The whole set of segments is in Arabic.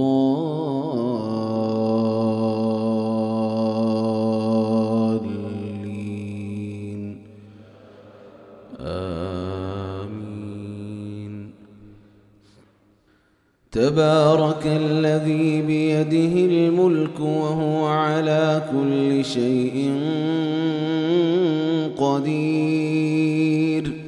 آمين. تبارك الذي بيده الملك وهو على كل شيء قدير.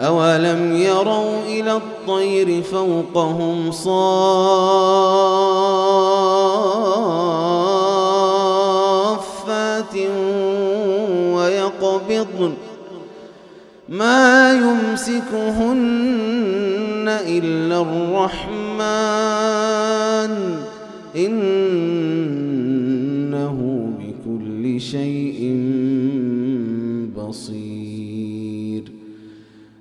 أولم يروا إلى الطير فوقهم صافات ويقبضن ما يمسكهن إلا الرحمن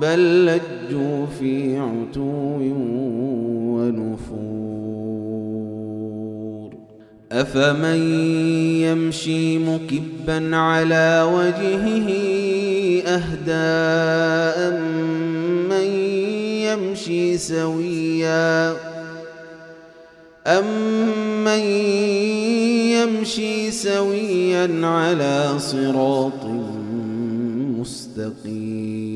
بل لجوا في عتو ونفور. أفمن يمشي مكبا على وجهه أهدى من يمشي سويا؟ أمن يمشي سويا على صراط مستقيم؟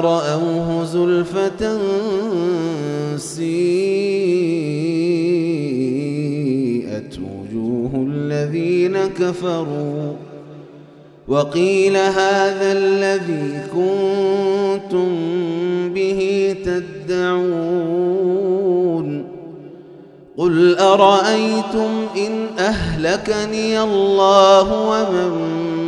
رأوه زلفة سيئت وجوه الذين كفروا وقيل هذا الذي كنتم به تدعون قل أرأيتم إن أهلكني الله ومن